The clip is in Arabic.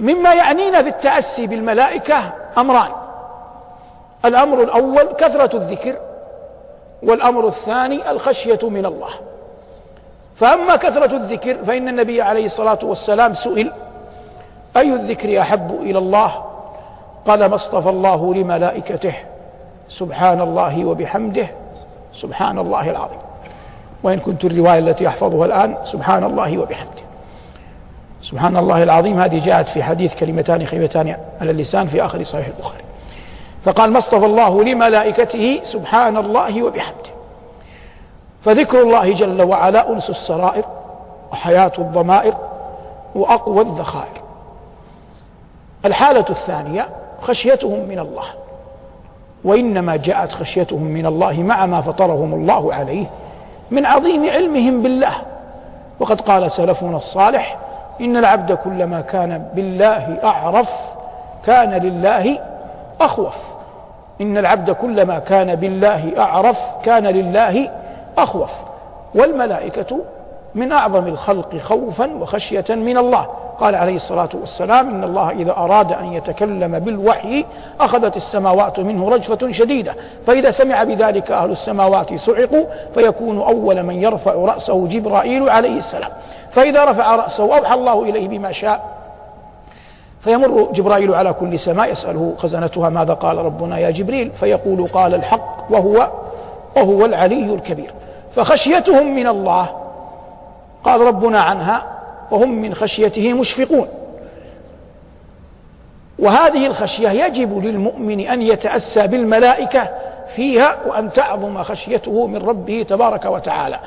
مما يعنينا في التأسي بالملائكة أمران. الأمر الأول كثرة الذكر والأمر الثاني الخشية من الله. فأما كثرة الذكر فإن النبي عليه الصلاة والسلام سئل أي الذكر أحب إلى الله؟ قال ما اصطفى الله لملائكته. سبحان الله وبحمده. سبحان الله العظيم. وإن كنت الرواية التي أحفظها الآن سبحان الله وبحمده. سبحان الله العظيم هذه جاءت في حديث كلمتان خيبتان على اللسان في آخر صحيح البخاري. فقال ما اصطفى الله لملائكته سبحان الله وبحمده. فذكر الله جل وعلا أنس السرائر وحياة الضمائر وأقوى الذخائر. الحالة الثانية خشيتهم من الله. وإنما جاءت خشيتهم من الله مع ما فطرهم الله عليه من عظيم علمهم بالله. وقد قال سلفنا الصالح إن العبد كلما كان بالله أعرف كان لله أخوف. إن العبد كلما كان بالله أعرف كان لله أخوف. والملائكة من أعظم الخلق خوفا وخشية من الله. قال عليه الصلاة والسلام إن الله إذا أراد أن يتكلم بالوحي أخذت السماوات منه رجفة شديدة. فإذا سمع بذلك أهل السماوات صعقوا فيكون أول من يرفع رأسه جبرائيل عليه السلام. فإذا رفع رأسه أوحى الله إليه بما شاء فيمر جبرائيل على كل سماء يسأله خزنتها ماذا قال ربنا يا جبريل؟ فيقول قال الحق وهو وهو العلي الكبير. فخشيتهم من الله قال ربنا عنها وهم من خشيته مشفقون. وهذه الخشية يجب للمؤمن أن يتأسى بالملائكة فيها وأن تعظم خشيته من ربه تبارك وتعالى.